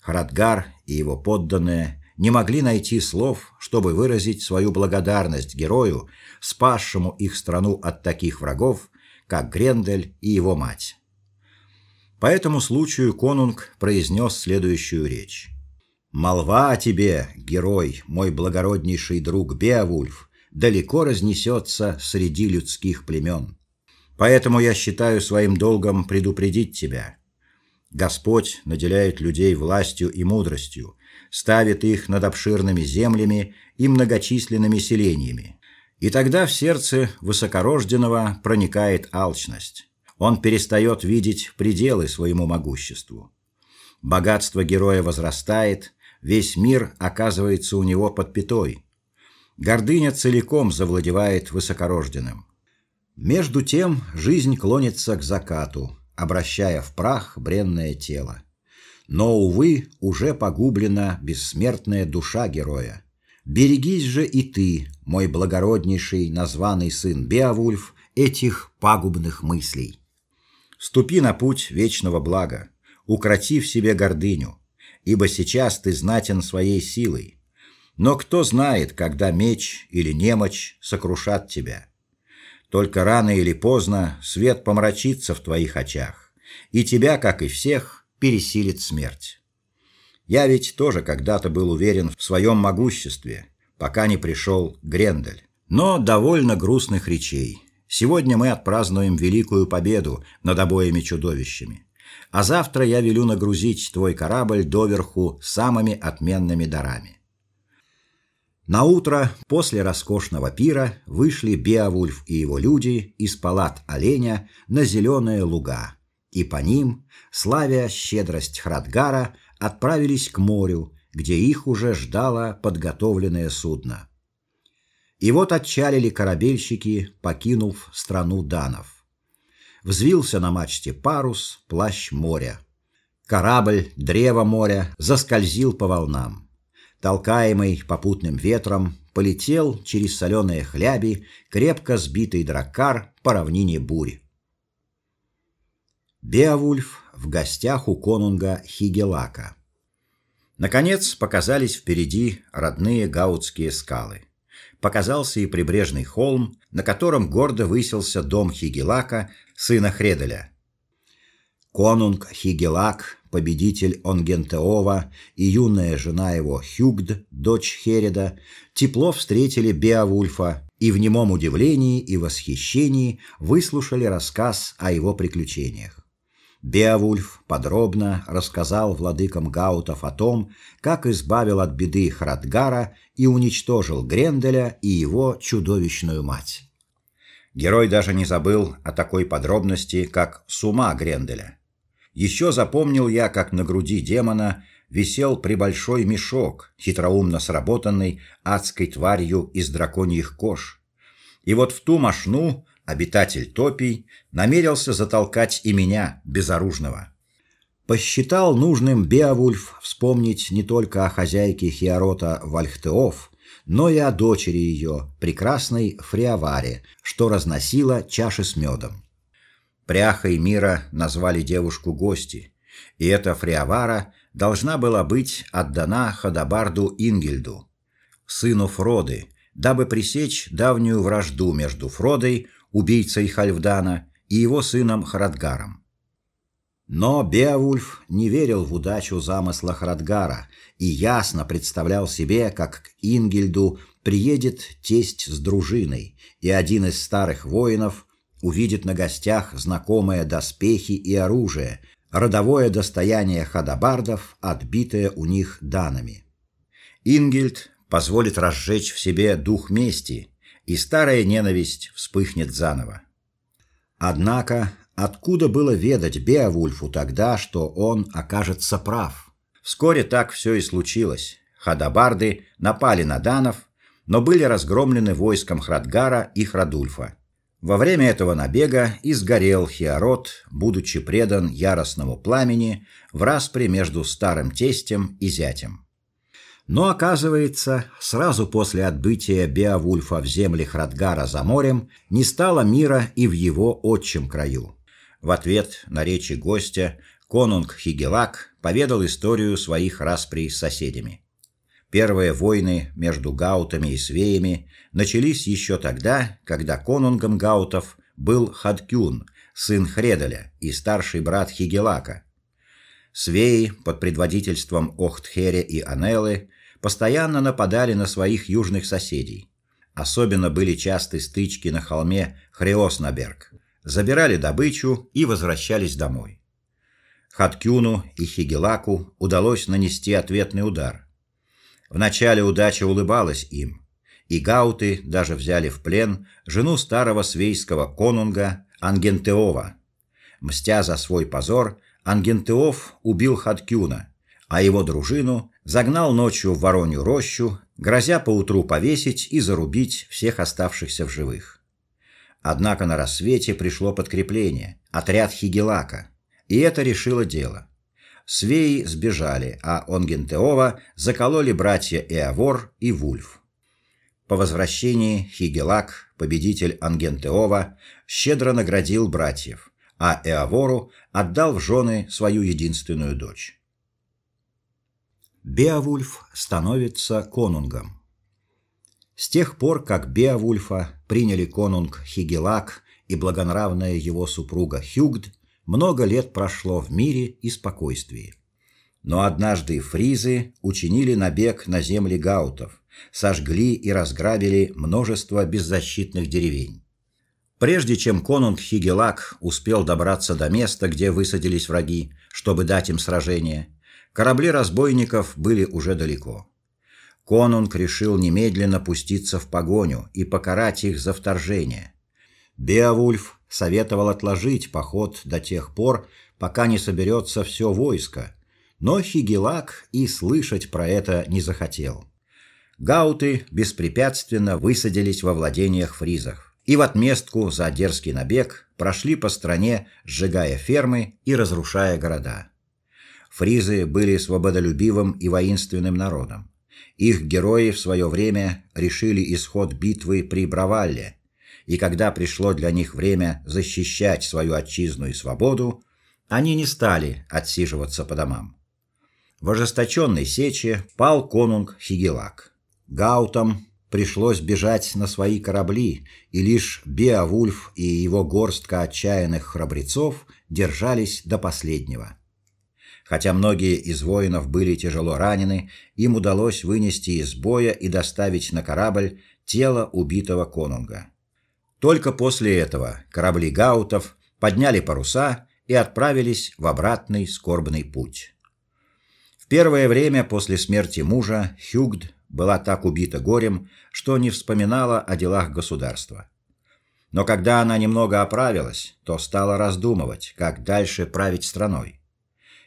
Speaker 1: Храдгар и его подданные не могли найти слов, чтобы выразить свою благодарность герою, спасшему их страну от таких врагов, как Грендель и его мать. По этому случаю конунг произнес следующую речь: Молва о тебе, герой, мой благороднейший друг Беовульф, далеко разнесется среди людских племен. Поэтому я считаю своим долгом предупредить тебя. Господь наделяет людей властью и мудростью, ставит их над обширными землями и многочисленными селениями. И тогда в сердце высокорожденного проникает алчность. Он перестает видеть пределы своему могуществу. Богатство героя возрастает, весь мир оказывается у него под пятой. Гордыня целиком завладевает высокорожденным. Между тем жизнь клонится к закату, обращая в прах бренное тело. Но увы, уже погублена бессмертная душа героя. Берегись же и ты, мой благороднейший названный сын Беовульф, этих пагубных мыслей. Ступи на путь вечного блага, укроти в себе гордыню, ибо сейчас ты знатен своей силой. Но кто знает, когда меч или немочь сокрушат тебя? Только рано или поздно свет помрачится в твоих очах, и тебя, как и всех, пересилит смерть. Я ведь тоже когда-то был уверен в своем могуществе, пока не пришел Грендель. Но довольно грустных речей. Сегодня мы отпразднуем великую победу над обоими чудовищами. А завтра я велю нагрузить твой корабль доверху самыми отменными дарами. На утро после роскошного пира вышли Беовульф и его люди из палат оленя на зеленые луга, и по ним, славя щедрость Храдгара, отправились к морю, где их уже ждало подготовленное судно. И вот отчалили корабельщики, покинув страну данов. Взвился на мачте парус, плащ моря. Корабль, древо моря, заскользил по волнам толкаемый попутным ветром, полетел через соленые хляби, крепко сбитый драккар по равнине бури. Беовульф в гостях у конунга Хигелака. Наконец показались впереди родные гаутские скалы. Показался и прибрежный холм, на котором гордо высился дом Хигелака, сына Хределя. Конунг Хигелак победитель Онгентеова и юная жена его Хюгд, дочь Хереда, тепло встретили Беовульфа и в немом удивлении и восхищении выслушали рассказ о его приключениях. Беовульф подробно рассказал владыкам гаутов о том, как избавил от беды Храдгара и уничтожил Гренделя и его чудовищную мать. Герой даже не забыл о такой подробности, как сума Гренделя. Еще запомнил я, как на груди демона висел прибольшой мешок, хитроумно сработанный адской тварью из драконьих кож. И вот в ту мошну обитатель топий намерился затолкать и меня, безоружного. Посчитал нужным Беовульф вспомнить не только о хозяйке Хиарота Вальхтеов, но и о дочери ее, прекрасной Фриаваре, что разносила чаши с медом. Пряхой мира назвали девушку гости, и эта Фриавара должна была быть отдана Хадабарду Ингельду, сыну Фроды, дабы пресечь давнюю вражду между Фродой, убийцей Хальфдана, и его сыном Храдгаром. Но Беовульф не верил в удачу замысла Храдгара и ясно представлял себе, как к Ингельду приедет тесть с дружиной, и один из старых воинов увидит на гостях знакомые доспехи и оружие, родовое достояние хадабардов, отбитое у них данами. Ингельд позволит разжечь в себе дух мести, и старая ненависть вспыхнет заново. Однако, откуда было ведать Беовульфу тогда, что он окажется прав? Вскоре так все и случилось. Хадабарды напали на данов, но были разгромлены войском Храдгара и Храдульфа. Во время этого набега и сгорел Хиарот, будучи предан яростному пламени в распре между старым тестем и зятем. Но оказывается, сразу после отбытия Беовульфа в земли Храдгара за морем не стало мира и в его отчим краю. В ответ на речи гостя конунг Хигелак поведал историю своих расприй с соседями. Первые войны между гаутами и свеями начались еще тогда, когда конунгом гаутов был Хадкюн, сын Хределя и старший брат Хигелака. Свеи под предводительством Охтхере и Анелы постоянно нападали на своих южных соседей. Особенно были часты стычки на холме Хреоснаберг. Забирали добычу и возвращались домой. Хадкюну и Хигелаку удалось нанести ответный удар. Вначале удача улыбалась им, и гауты даже взяли в плен жену старого свейского конунга Ангентеова. Мстя за свой позор, Ангентеов убил Хадкюна, а его дружину загнал ночью в Воронью рощу, грозя поутру повесить и зарубить всех оставшихся в живых. Однако на рассвете пришло подкрепление, отряд Хигелака, и это решило дело. Свеи сбежали, а Онгентеова закололи братья Эавор и Вульф. По возвращении Хигелак, победитель Ангентеова, щедро наградил братьев, а Эавору отдал в жены свою единственную дочь. Беовульф становится конунгом. С тех пор, как Беовульфа приняли конунг Хигелак и благонравная его супруга Хюгд, много лет прошло в мире и спокойствии. Но однажды фризы учинили набег на земли гаутов, сожгли и разграбили множество беззащитных деревень. Прежде чем конунг Хигелак успел добраться до места, где высадились враги, чтобы дать им сражение, корабли разбойников были уже далеко. Конунг решил немедленно пуститься в погоню и покарать их за вторжение. Беовульф советовал отложить поход до тех пор, пока не соберется все войско, но Хигелак и слышать про это не захотел. Гауты беспрепятственно высадились во владениях фризов и в отместку за дерзкий набег прошли по стране, сжигая фермы и разрушая города. Фризы были свободолюбивым и воинственным народом. Их герои в свое время решили исход битвы при Бравалле, и когда пришло для них время защищать свою отчизну и свободу, они не стали отсиживаться по домам. В ожесточенной сече пал конунг Хигелак. Гаутам пришлось бежать на свои корабли, и лишь Беовульф и его горстка отчаянных храбрецов держались до последнего. Хотя многие из воинов были тяжело ранены, им удалось вынести из боя и доставить на корабль тело убитого конунга. Только после этого корабли гаутов подняли паруса и отправились в обратный скорбный путь. В первое время после смерти мужа Хюгд была так убита горем, что не вспоминала о делах государства. Но когда она немного оправилась, то стала раздумывать, как дальше править страной.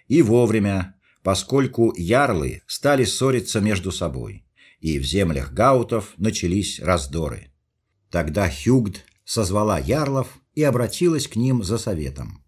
Speaker 1: И вовремя, поскольку ярлы стали ссориться между собой, и в землях гаутов начались раздоры. Тогда Хюгд созвала ярлов и обратилась к ним за советом.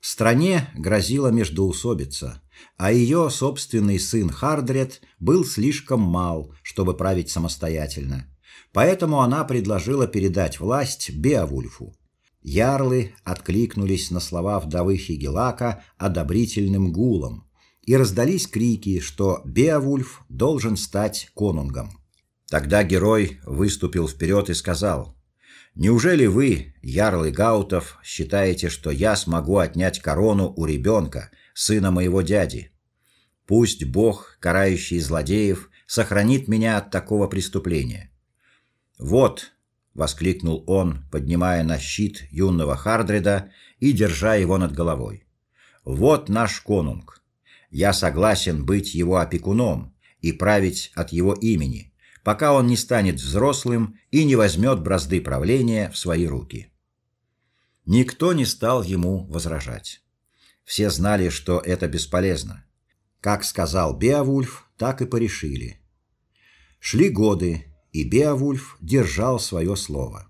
Speaker 1: В стране грозила междоусобица, а ее собственный сын Хардред был слишком мал, чтобы править самостоятельно. Поэтому она предложила передать власть Беовульфу. Ярлы откликнулись на слова вдовы Хигелака одобрительным гулом, и раздались крики, что Беовульф должен стать конунгом. Тогда герой выступил вперед и сказал: "Неужели вы, ярлы гаутов, считаете, что я смогу отнять корону у ребенка, сына моего дяди? Пусть Бог, карающий злодеев, сохранит меня от такого преступления. Вот воскликнул он, поднимая на щит юного Хардреда и держа его над головой. Вот наш конунг. Я согласен быть его опекуном и править от его имени, пока он не станет взрослым и не возьмет бразды правления в свои руки. Никто не стал ему возражать. Все знали, что это бесполезно. Как сказал Беовульф, так и порешили. Шли годы, и Беовульф держал свое слово.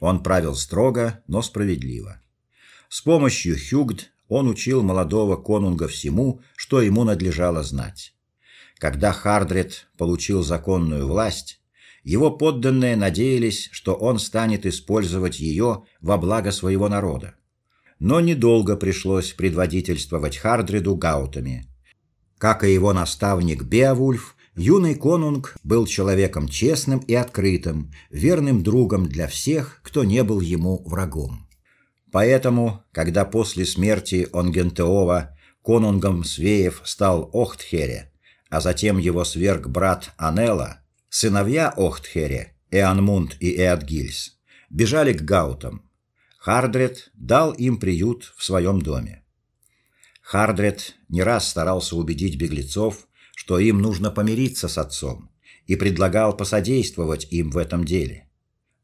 Speaker 1: Он правил строго, но справедливо. С помощью Хюгд он учил молодого конунга всему, что ему надлежало знать. Когда Хардред получил законную власть, его подданные надеялись, что он станет использовать ее во благо своего народа. Но недолго пришлось предводительствовать Хардреду гаутами. Как и его наставник Беовульф, Юный конунг был человеком честным и открытым, верным другом для всех, кто не был ему врагом. Поэтому, когда после смерти Онгентеова конунгом Свеев стал Охтхере, а затем его сверг брат Анела, сыновья Охтхере, Эанмунд и Эадгильс, бежали к гаутам. Хардред дал им приют в своем доме. Хардред не раз старался убедить беглецов, что им нужно помириться с отцом, и предлагал посодействовать им в этом деле.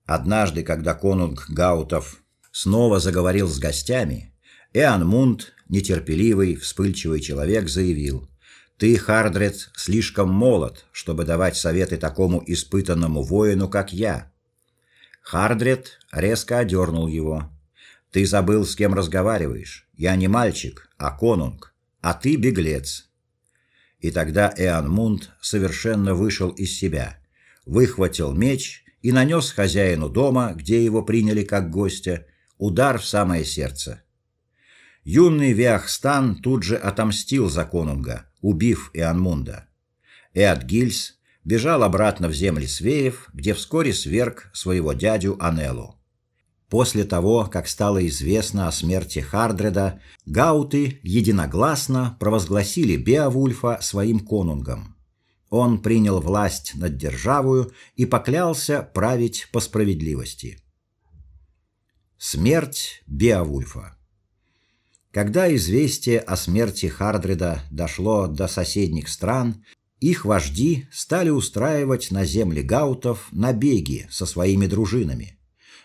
Speaker 1: Однажды, когда конунг Гаутов снова заговорил с гостями, Эанмунд, нетерпеливый, вспыльчивый человек, заявил: "Ты, Хардред, слишком молод, чтобы давать советы такому испытанному воину, как я". Хардред резко одернул его. Ты забыл, с кем разговариваешь. Я не мальчик, а конунг, а ты беглец. И тогда Эанмунд совершенно вышел из себя, выхватил меч и нанес хозяину дома, где его приняли как гостя, удар в самое сердце. Юный Виахстан тут же отомстил за конунга, убив Эанмунда. Эадгильс бежал обратно в земли свеев, где вскоре сверг своего дядю Анелу. После того, как стало известно о смерти Хардреда, гауты единогласно провозгласили Беовульфа своим конунгом. Он принял власть над державою и поклялся править по справедливости. Смерть Беовульфа когда известие о смерти Хардреда дошло до соседних стран, их вожди стали устраивать на земле гаутов набеги со своими дружинами.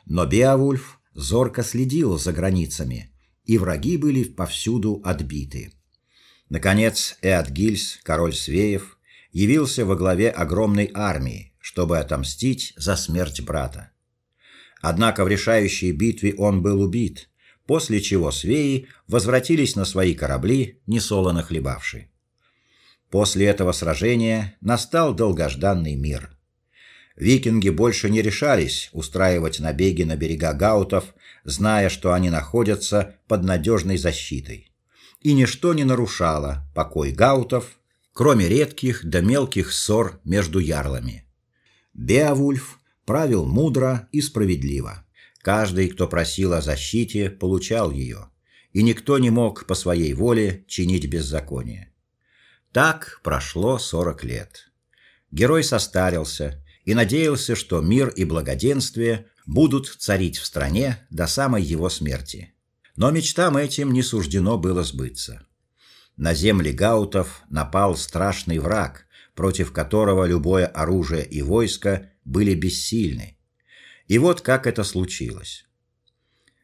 Speaker 1: Но Беовульф зорко следил за границами, и враги были повсюду отбиты. Наконец Эадгильс, король Свеев, явился во главе огромной армии, чтобы отомстить за смерть брата. Однако в решающей битве он был убит, после чего свеи возвратились на свои корабли, несолоно хлебавши. После этого сражения настал долгожданный мир. Викинги больше не решались устраивать набеги на берега гаутов, зная, что они находятся под надежной защитой. И ничто не нарушало покой гаутов, кроме редких да мелких ссор между ярлами. Беовульф правил мудро и справедливо. Каждый, кто просил о защите, получал ее, и никто не мог по своей воле чинить беззаконие. Так прошло сорок лет. Герой состарился и надеялся, что мир и благоденствие будут царить в стране до самой его смерти. Но мечтам этим не суждено было сбыться. На земли гаутов напал страшный враг, против которого любое оружие и войско были бессильны и вот как это случилось.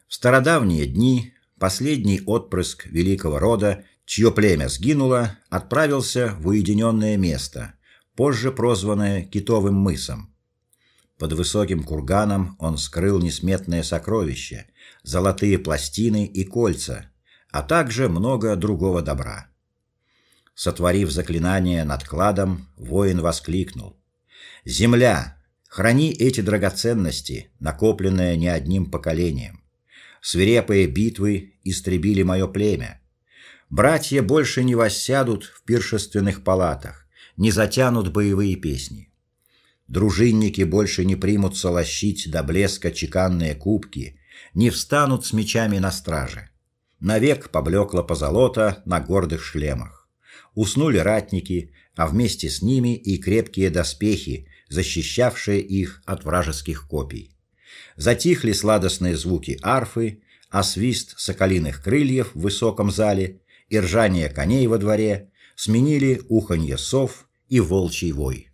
Speaker 1: В стародавние дни последний отпрыск великого рода, чье племя сгинуло, отправился в уединенное место, позже прозванное Китовым мысом. Под высоким курганом он скрыл несметное сокровище, золотые пластины и кольца, а также много другого добра. Сотворив заклинание над кладом, воин воскликнул: "Земля, Храни эти драгоценности, накопленные не одним поколением. Свирепые битвы истребили мое племя. Братья больше не воссядут в пиршественных палатах, не затянут боевые песни. Дружинники больше не примутся лощить до блеска чеканные кубки, не встанут с мечами на страже. Навек поблекло позолота на гордых шлемах. Уснули ратники, а вместе с ними и крепкие доспехи, защищавшие их от вражеских копий. Затихли сладостные звуки арфы, а свист соколиных крыльев в высоком зале и ржание коней во дворе сменили уханье сов и волчий вой.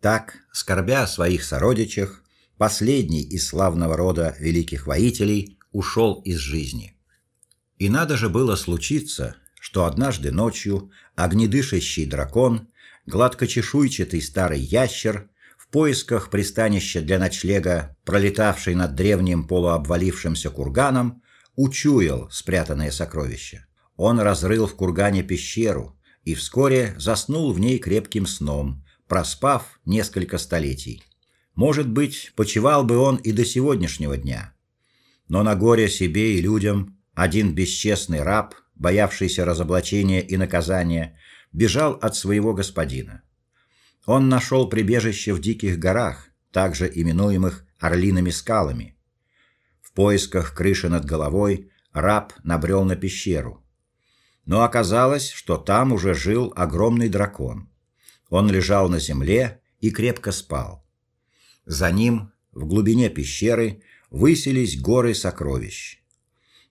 Speaker 1: Так, скорбя о своих сородичах, последний из славного рода великих воителей ушел из жизни. И надо же было случиться, что однажды ночью огнедышащий дракон, гладкочешуйчатый старый ящер в поисках пристанища для ночлега, пролетавший над древним полуобвалившимся курганом, учуял спрятанное сокровище. Он разрыл в кургане пещеру и вскоре заснул в ней крепким сном, проспав несколько столетий. Может быть, почивал бы он и до сегодняшнего дня. Но на горе себе и людям один бесчестный раб, боявшийся разоблачения и наказания, бежал от своего господина. Он нашел прибежище в диких горах, также именуемых Орлиными скалами. В поисках крыши над головой раб набрел на пещеру. Но оказалось, что там уже жил огромный дракон. Он лежал на земле и крепко спал. За ним, в глубине пещеры, высились горы сокровищ.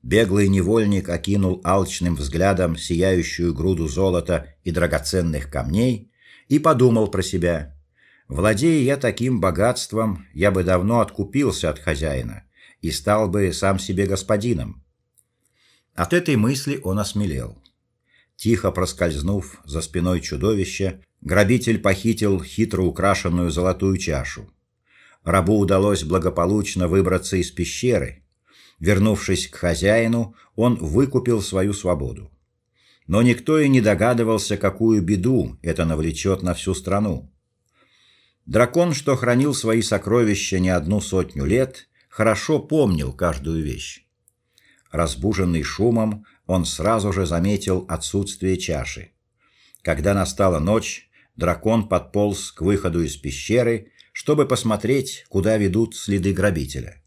Speaker 1: Беглый невольник окинул алчным взглядом сияющую груду золота и драгоценных камней и подумал про себя: владея я таким богатством, я бы давно откупился от хозяина и стал бы сам себе господином. От этой мысли он осмелел. Тихо проскользнув за спиной чудовища, грабитель похитил хитро украшенную золотую чашу. Рабу удалось благополучно выбраться из пещеры. Вернувшись к хозяину, он выкупил свою свободу. Но никто и не догадывался, какую беду это навлечет на всю страну. Дракон, что хранил свои сокровища не одну сотню лет, хорошо помнил каждую вещь. Разбуженный шумом, он сразу же заметил отсутствие чаши. Когда настала ночь, дракон подполз к выходу из пещеры, чтобы посмотреть, куда ведут следы грабителя.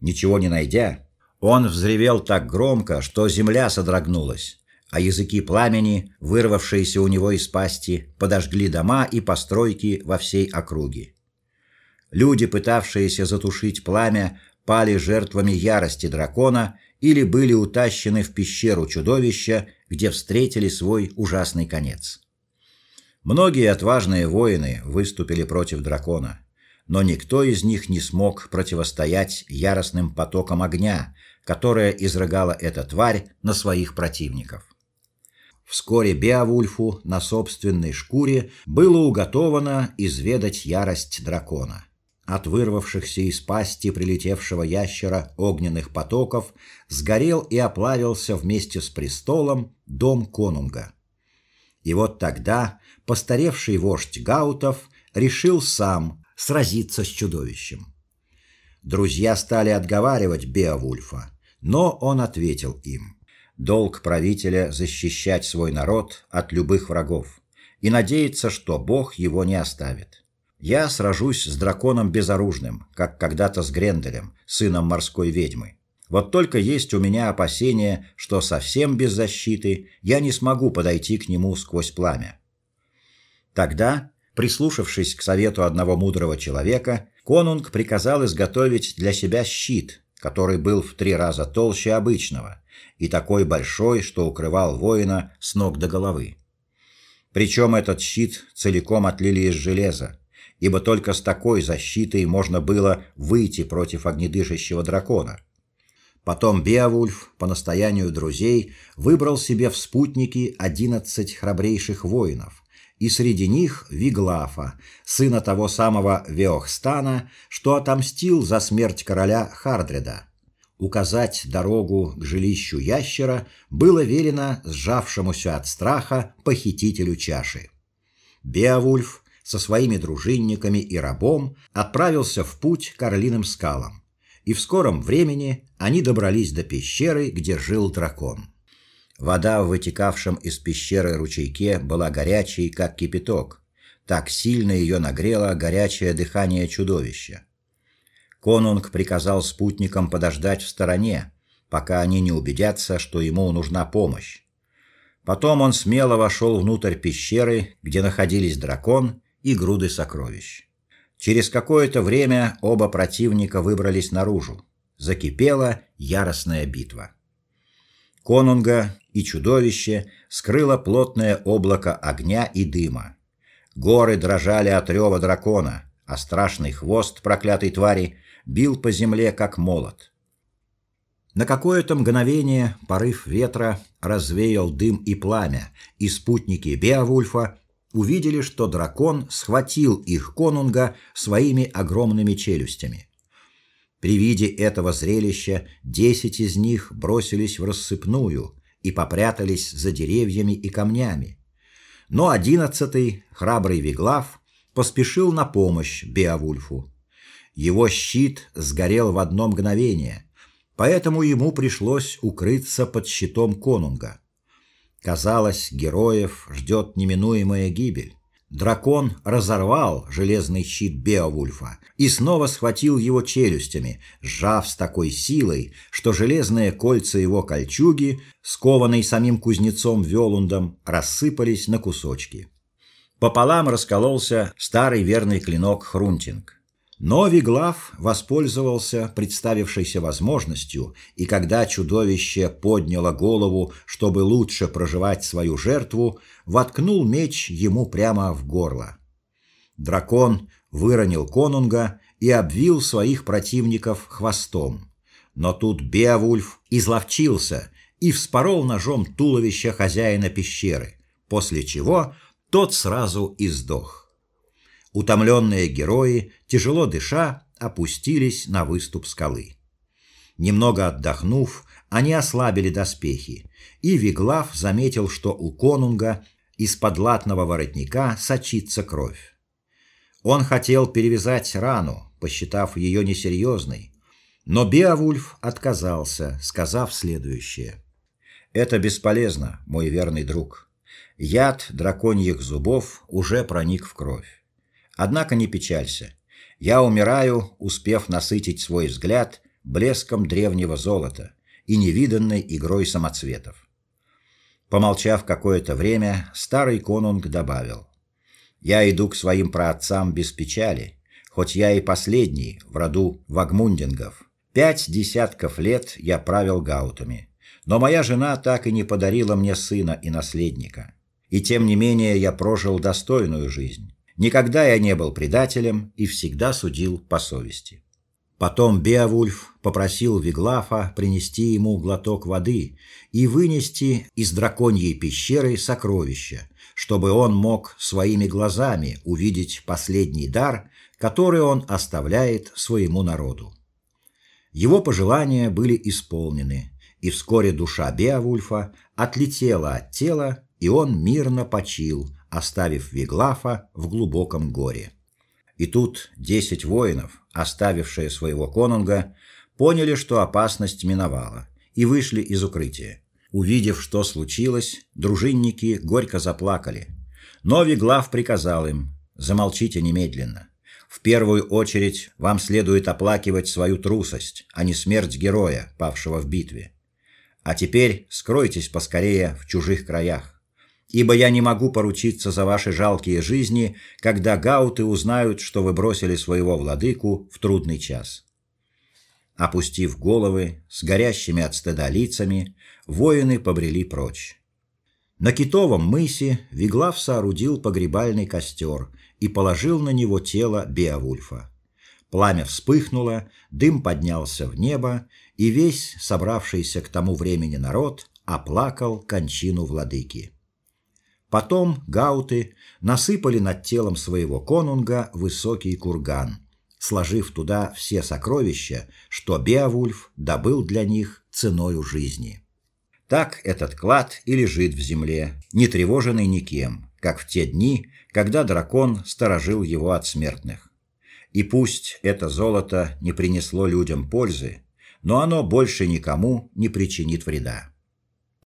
Speaker 1: Ничего не найдя, он взревел так громко, что земля содрогнулась, а языки пламени, вырвавшиеся у него из пасти, подожгли дома и постройки во всей округе. Люди, пытавшиеся затушить пламя, пали жертвами ярости дракона или были утащены в пещеру чудовища, где встретили свой ужасный конец. Многие отважные воины выступили против дракона, но никто из них не смог противостоять яростным потокам огня, которое изрыгала эта тварь на своих противников. Вскоре Беовульфу на собственной шкуре было уготовано изведать ярость дракона. От вырвавшихся из пасти прилетевшего ящера огненных потоков сгорел и оплавился вместе с престолом дом конунга. И вот тогда постаревший вождь гаутов решил сам сразиться с чудовищем. Друзья стали отговаривать Беовульфа, но он ответил им: долг правителя защищать свой народ от любых врагов и надеяться, что Бог его не оставит. Я сражусь с драконом безоружным, как когда-то с Гренделем, сыном морской ведьмы. Вот только есть у меня опасение, что совсем без защиты я не смогу подойти к нему сквозь пламя. Тогда, прислушавшись к совету одного мудрого человека, конунг приказал изготовить для себя щит, который был в три раза толще обычного и такой большой, что укрывал воина с ног до головы. Причем этот щит целиком отлили из железа, ибо только с такой защитой можно было выйти против огнедышащего дракона. Потом Беовульф по настоянию друзей выбрал себе в спутники одиннадцать храбрейших воинов, и среди них Виглафа, сына того самого Веохстана, что отомстил за смерть короля Хардреда. Указать дорогу к жилищу ящера было велено сжавшемуся от страха похитителю чаши. Беовульф со своими дружинниками и рабом отправился в путь к Орлиным скалам, и в скором времени они добрались до пещеры, где жил дракон. Вода в вытекавшем из пещеры ручейке была горячей, как кипяток. Так сильно ее нагрело горячее дыхание чудовища. Конунг приказал спутникам подождать в стороне, пока они не убедятся, что ему нужна помощь. Потом он смело вошел внутрь пещеры, где находились дракон и груды сокровищ. Через какое-то время оба противника выбрались наружу. Закипела яростная битва. Конунга и чудовище скрыло плотное облако огня и дыма. Горы дрожали от рева дракона, а страшный хвост проклятой твари бил по земле как молот. На какое-то мгновение порыв ветра развеял дым и пламя, и спутники Беовульфа увидели, что дракон схватил их конунга своими огромными челюстями. При виде этого зрелища десять из них бросились в рассыпную и попрятались за деревьями и камнями. Но одиннадцатый, храбрый Виглав, поспешил на помощь Беовульфу. Его щит сгорел в одно мгновение, поэтому ему пришлось укрыться под щитом конунга. Казалось, героев ждет неминуемая гибель. Дракон разорвал железный щит Беовульфа и снова схватил его челюстями, сжав с такой силой, что железные кольца его кольчуги, скованные самим кузнецом Велундом, рассыпались на кусочки. Пополам раскололся старый верный клинок Хрунтинг. Но Виглав воспользовался представившейся возможностью, и когда чудовище подняло голову, чтобы лучше проживать свою жертву, воткнул меч ему прямо в горло. Дракон выронил конунга и обвил своих противников хвостом. Но тут Беовульф изловчился и вспорол ножом туловище хозяина пещеры, после чего тот сразу и сдох. Утомленные герои, тяжело дыша, опустились на выступ скалы. Немного отдохнув, они ослабили доспехи, и Виглав заметил, что у конунга из-под латного воротника сочится кровь. Он хотел перевязать рану, посчитав ее несерьезной, но Беовульф отказался, сказав следующее: "Это бесполезно, мой верный друг. Яд драконьих зубов уже проник в кровь. Однако не печалься. Я умираю, успев насытить свой взгляд блеском древнего золота и невиданной игрой самоцветов. Помолчав какое-то время, старый конунг добавил: "Я иду к своим праотцам без печали, хоть я и последний в роду вагмундингов. Пять десятков лет я правил гаутами, но моя жена так и не подарила мне сына и наследника. И тем не менее я прожил достойную жизнь. Никогда я не был предателем и всегда судил по совести. Потом Беовульф попросил Виглафа принести ему глоток воды и вынести из драконьей пещеры сокровища, чтобы он мог своими глазами увидеть последний дар, который он оставляет своему народу. Его пожелания были исполнены, и вскоре душа Беовульфа отлетела от тела, и он мирно почил, оставив Виглафа в глубоком горе. И тут десять воинов, оставившие своего конунга, поняли, что опасность миновала, и вышли из укрытия. Увидев, что случилось, дружинники горько заплакали. Но Виглав приказал им: "Замолчите немедленно. В первую очередь вам следует оплакивать свою трусость, а не смерть героя, павшего в битве. А теперь скройтесь поскорее в чужих краях ибо я не могу поручиться за ваши жалкие жизни, когда гауты узнают, что вы бросили своего владыку в трудный час. Опустив головы, с горящими от стыда лицами, воины побрели прочь. На китовом мысе Виглав соорудил погребальный костер и положил на него тело Беовульфа. Пламя вспыхнуло, дым поднялся в небо, и весь собравшийся к тому времени народ оплакал кончину владыки. Потом гауты насыпали над телом своего конунга высокий курган, сложив туда все сокровища, что Беовульф добыл для них ценою жизни. Так этот клад и лежит в земле, не тревоженный никем, как в те дни, когда дракон сторожил его от смертных. И пусть это золото не принесло людям пользы, но оно больше никому не причинит вреда.